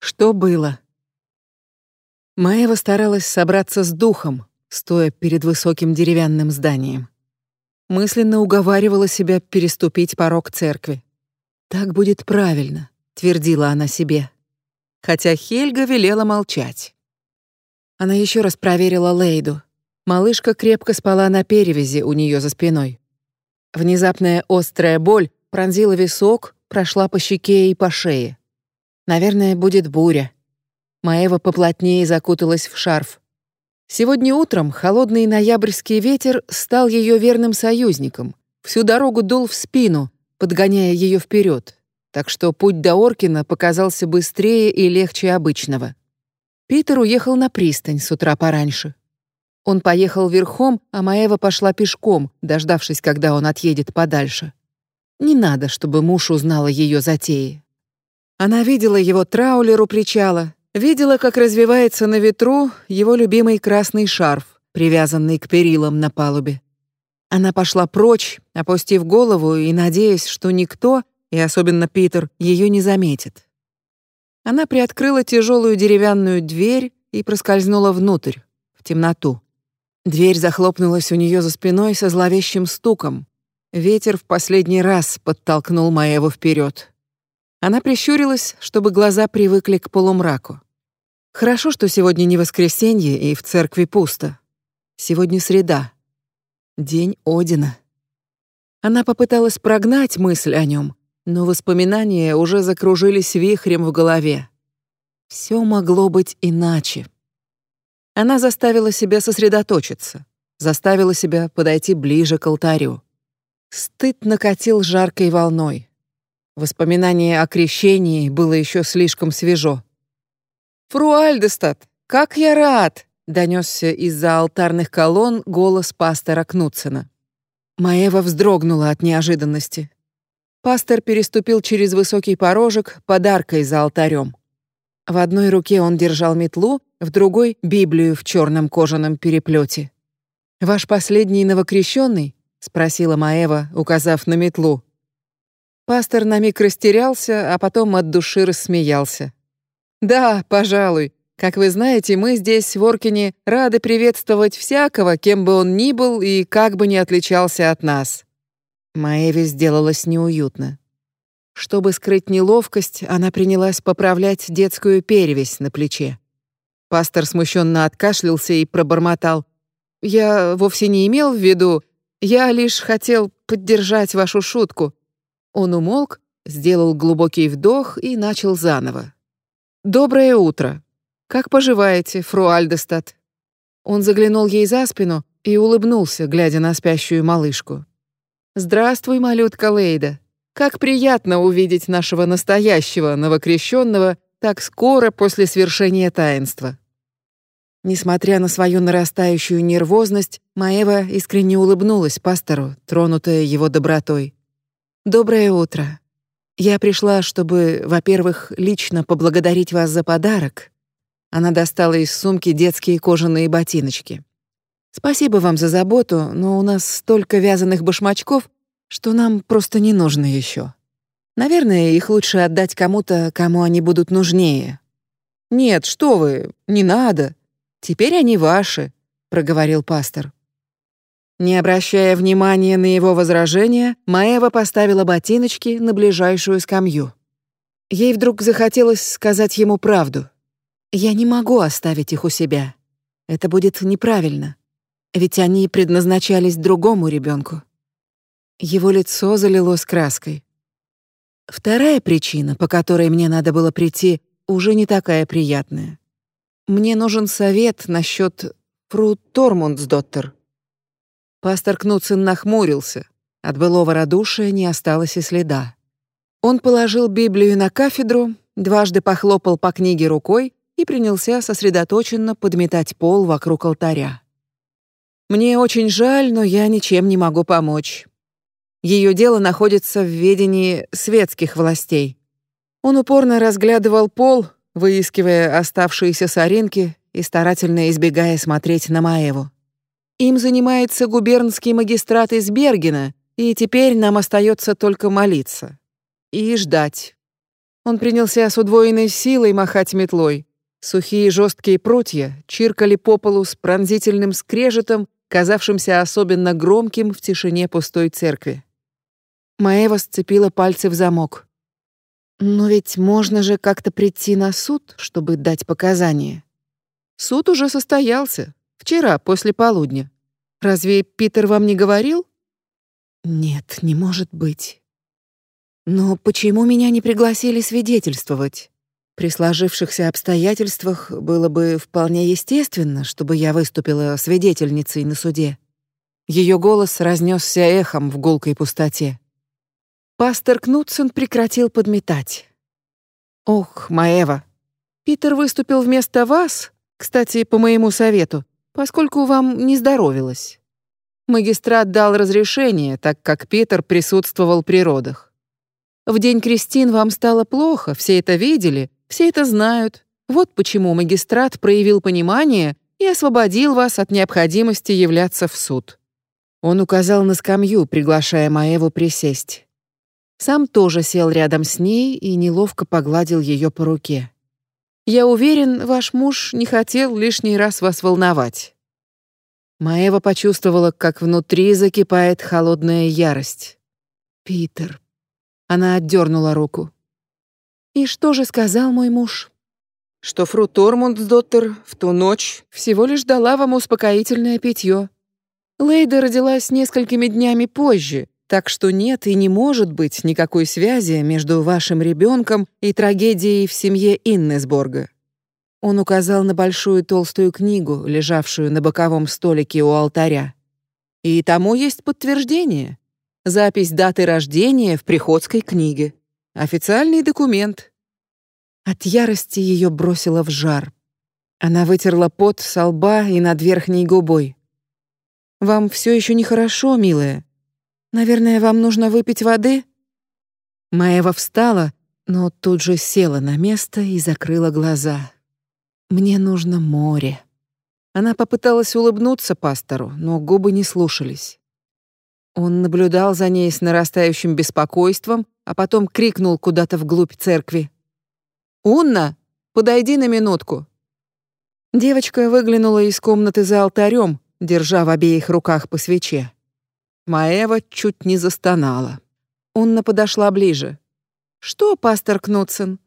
Что было? Маева старалась собраться с духом, стоя перед высоким деревянным зданием. Мысленно уговаривала себя переступить порог церкви. Так будет правильно, твердила она себе. Хотя Хельга велела молчать. Она еще раз проверила Лейду. Малышка крепко спала на перевязи у нее за спиной. Внезапная острая боль пронзила висок, прошла по щеке и по шее. Наверное, будет буря. Маева поплотнее закуталась в шарф. Сегодня утром холодный ноябрьский ветер стал ее верным союзником. Всю дорогу дул в спину, подгоняя ее вперед, так что путь до Оркина показался быстрее и легче обычного. Питер уехал на пристань с утра пораньше. Он поехал верхом, а Маева пошла пешком, дождавшись, когда он отъедет подальше. Не надо, чтобы муж узнал о ее затее. Она видела его траулер у причала, видела, как развивается на ветру его любимый красный шарф, привязанный к перилам на палубе. Она пошла прочь, опустив голову и надеясь, что никто, и особенно Питер, ее не заметит. Она приоткрыла тяжелую деревянную дверь и проскользнула внутрь, в темноту. Дверь захлопнулась у нее за спиной со зловещим стуком. Ветер в последний раз подтолкнул Маеву вперед. Она прищурилась, чтобы глаза привыкли к полумраку. Хорошо, что сегодня не воскресенье и в церкви пусто. Сегодня среда. День Одина. Она попыталась прогнать мысль о нем, но воспоминания уже закружились вихрем в голове. Все могло быть иначе. Она заставила себя сосредоточиться, заставила себя подойти ближе к алтарю. Стыд накатил жаркой волной. Воспоминание о крещении было еще слишком свежо. «Фру Альдестад, как я рад!» — донесся из-за алтарных колонн голос пастора Кнутсена. Маева вздрогнула от неожиданности. Пастор переступил через высокий порожек подаркой за алтарем. В одной руке он держал метлу, в другой — Библию в черном кожаном переплете. «Ваш последний новокрещенный?» — спросила Маева, указав на метлу. Пастор на миг растерялся, а потом от души рассмеялся. «Да, пожалуй. Как вы знаете, мы здесь, в Оркине, рады приветствовать всякого, кем бы он ни был и как бы ни отличался от нас». Маеве сделалось неуютно. Чтобы скрыть неловкость, она принялась поправлять детскую перевязь на плече. Пастор смущенно откашлялся и пробормотал. «Я вовсе не имел в виду, я лишь хотел поддержать вашу шутку. Он умолк, сделал глубокий вдох и начал заново. «Доброе утро. Как поживаете, фру Альдестад?» Он заглянул ей за спину и улыбнулся, глядя на спящую малышку. «Здравствуй, малютка Лейда. Как приятно увидеть нашего настоящего новокрещенного так скоро после свершения таинства». Несмотря на свою нарастающую нервозность, Маева искренне улыбнулась пастору, тронутая его добротой. Доброе утро. Я пришла, чтобы, во-первых, лично поблагодарить вас за подарок. Она достала из сумки детские кожаные ботиночки. Спасибо вам за заботу, но у нас столько вязаных башмачков, что нам просто не нужно еще. Наверное, их лучше отдать кому-то, кому они будут нужнее. Нет, что вы, не надо. Теперь они ваши, проговорил пастор. Не обращая внимания на его возражения, Маева поставила ботиночки на ближайшую скамью. Ей вдруг захотелось сказать ему правду. «Я не могу оставить их у себя. Это будет неправильно. Ведь они предназначались другому ребенку. Его лицо залилось краской. Вторая причина, по которой мне надо было прийти, уже не такая приятная. Мне нужен совет насчет Фру Тормундсдоттер. Пастор Кнутсен нахмурился. От былого радушия не осталось и следа. Он положил Библию на кафедру, дважды похлопал по книге рукой и принялся сосредоточенно подметать пол вокруг алтаря. «Мне очень жаль, но я ничем не могу помочь. Ее дело находится в ведении светских властей». Он упорно разглядывал пол, выискивая оставшиеся соринки и старательно избегая смотреть на Маеву. Им занимается губернский магистрат из Бергена, и теперь нам остается только молиться. И ждать. Он принялся с удвоенной силой махать метлой. Сухие жесткие прутья чиркали по полу с пронзительным скрежетом, казавшимся особенно громким в тишине пустой церкви. Маева сцепила пальцы в замок. Но ведь можно же как-то прийти на суд, чтобы дать показания. Суд уже состоялся, вчера, после полудня. Разве Питер вам не говорил? Нет, не может быть. Но почему меня не пригласили свидетельствовать? При сложившихся обстоятельствах было бы вполне естественно, чтобы я выступила свидетельницей на суде. Ее голос разнесся эхом в гулкой пустоте. Пастор Кнутсен прекратил подметать. Ох, Маева, Питер выступил вместо вас, кстати, по моему совету, поскольку вам не здоровилось. Магистрат дал разрешение, так как Питер присутствовал при родах. В день крестин вам стало плохо, все это видели, все это знают. Вот почему магистрат проявил понимание и освободил вас от необходимости являться в суд. Он указал на скамью, приглашая Маеву присесть. Сам тоже сел рядом с ней и неловко погладил ее по руке. Я уверен, ваш муж не хотел лишний раз вас волновать. Маева почувствовала, как внутри закипает холодная ярость. Питер. Она отдернула руку. И что же сказал мой муж? Что фру Тормундсдоттер в ту ночь всего лишь дала вам успокоительное питье. Лейда родилась несколькими днями позже, так что нет и не может быть никакой связи между вашим ребенком и трагедией в семье Иннесборга. Он указал на большую толстую книгу, лежавшую на боковом столике у алтаря. И тому есть подтверждение. Запись даты рождения в приходской книге. Официальный документ. От ярости ее бросило в жар. Она вытерла пот со лба и над верхней губой. Вам все еще нехорошо, милая. Наверное, вам нужно выпить воды. Маева встала, но тут же села на место и закрыла глаза. Мне нужно море. Она попыталась улыбнуться пастору, но губы не слушались. Он наблюдал за ней с нарастающим беспокойством, а потом крикнул куда-то вглубь церкви. «Унна, подойди на минутку!» Девочка выглянула из комнаты за алтарем, держа в обеих руках по свече. Маева чуть не застонала. Унна подошла ближе. «Что, пастор Кнутсен?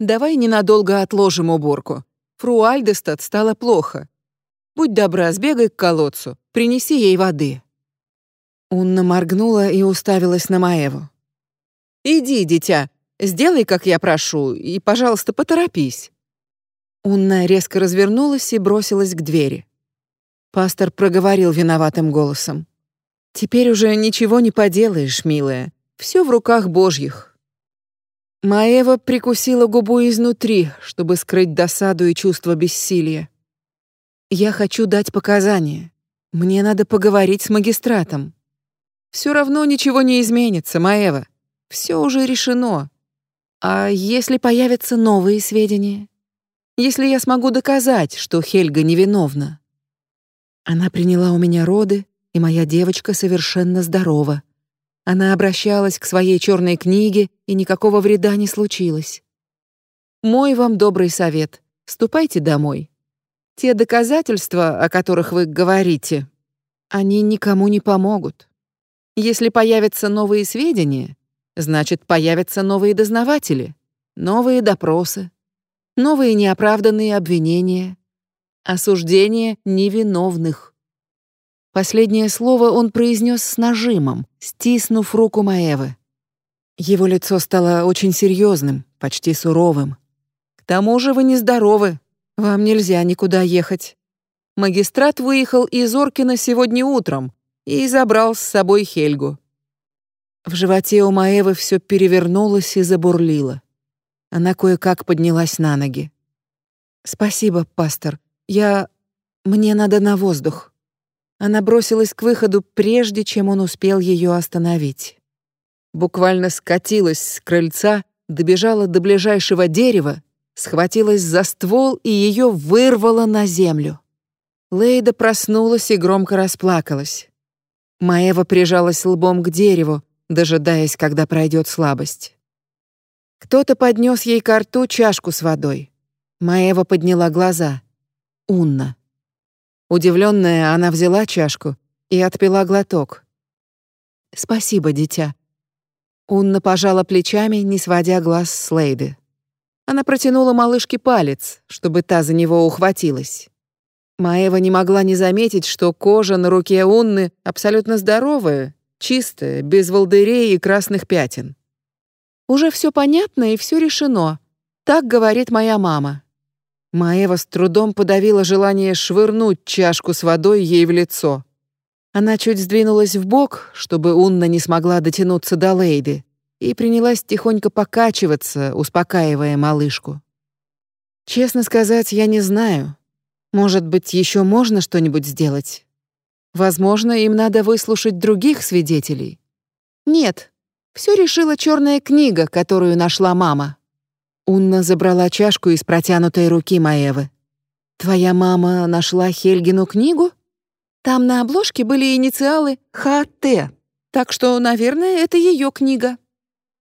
Давай ненадолго отложим уборку. Фру Альдестад стало плохо. Будь добра, сбегай к колодцу, принеси ей воды». Унна моргнула и уставилась на Маеву. «Иди, дитя, сделай, как я прошу, и, пожалуйста, поторопись». Унна резко развернулась и бросилась к двери. Пастор проговорил виноватым голосом. «Теперь уже ничего не поделаешь, милая. Все в руках Божьих». Маева прикусила губу изнутри, чтобы скрыть досаду и чувство бессилия. «Я хочу дать показания. Мне надо поговорить с магистратом. Все равно ничего не изменится, Маева. Все уже решено. А если появятся новые сведения? Если я смогу доказать, что Хельга невиновна? Она приняла у меня роды, и моя девочка совершенно здорова. Она обращалась к своей черной книге, и никакого вреда не случилось. Мой вам добрый совет. Ступайте домой. Те доказательства, о которых вы говорите, они никому не помогут. Если появятся новые сведения, Значит, появятся новые дознаватели, новые допросы, новые неоправданные обвинения, осуждение невиновных. Последнее слово он произнес с нажимом, стиснув руку Маевы. Его лицо стало очень серьезным, почти суровым. К тому же вы нездоровы, вам нельзя никуда ехать. Магистрат выехал из Оркина сегодня утром и забрал с собой Хельгу. В животе у Маевы все перевернулось и забурлило. Она кое-как поднялась на ноги. «Спасибо, пастор. Я... Мне надо на воздух». Она бросилась к выходу, прежде чем он успел ее остановить. Буквально скатилась с крыльца, добежала до ближайшего дерева, схватилась за ствол и ее вырвало на землю. Лейда проснулась и громко расплакалась. Маева прижалась лбом к дереву, дожидаясь, когда пройдет слабость. Кто-то поднес ей к рту чашку с водой. Маева подняла глаза. Унна. Удивленная, она взяла чашку и отпила глоток. «Спасибо, дитя». Унна пожала плечами, не сводя глаз с Лейды. Она протянула малышке палец, чтобы та за него ухватилась. Маева не могла не заметить, что кожа на руке Унны абсолютно здоровая, чистая, без волдырей и красных пятен. Уже все понятно и все решено. Так говорит моя мама. Маева с трудом подавила желание швырнуть чашку с водой ей в лицо. Она чуть сдвинулась в бок, чтобы Унна не смогла дотянуться до Лейды, и принялась тихонько покачиваться, успокаивая малышку. Честно сказать, я не знаю. Может быть, еще можно что-нибудь сделать? Возможно, им надо выслушать других свидетелей. Нет, все решила черная книга, которую нашла мама. Унна забрала чашку из протянутой руки Маевы. Твоя мама нашла Хельгину книгу? Там на обложке были инициалы ХТ, так что, наверное, это ее книга.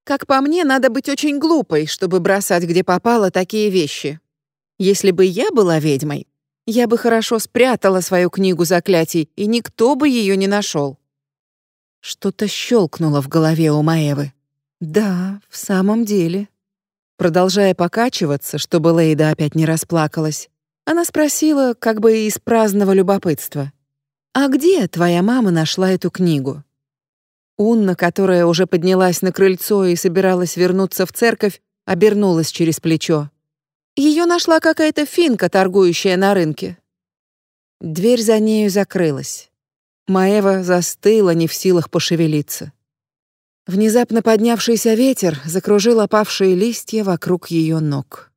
Как по мне, надо быть очень глупой, чтобы бросать где попало такие вещи. Если бы я была ведьмой, я бы хорошо спрятала свою книгу заклятий, и никто бы ее не нашел. Что-то щелкнуло в голове у Маевы. Да, в самом деле. Продолжая покачиваться, чтобы Лейда опять не расплакалась, она спросила, как бы из праздного любопытства: "А где твоя мама нашла эту книгу?" Унна, которая уже поднялась на крыльцо и собиралась вернуться в церковь, обернулась через плечо. Ее нашла какая-то финка, торгующая на рынке. Дверь за нею закрылась. Маева застыла, не в силах пошевелиться. Внезапно поднявшийся ветер закружил опавшие листья вокруг ее ног.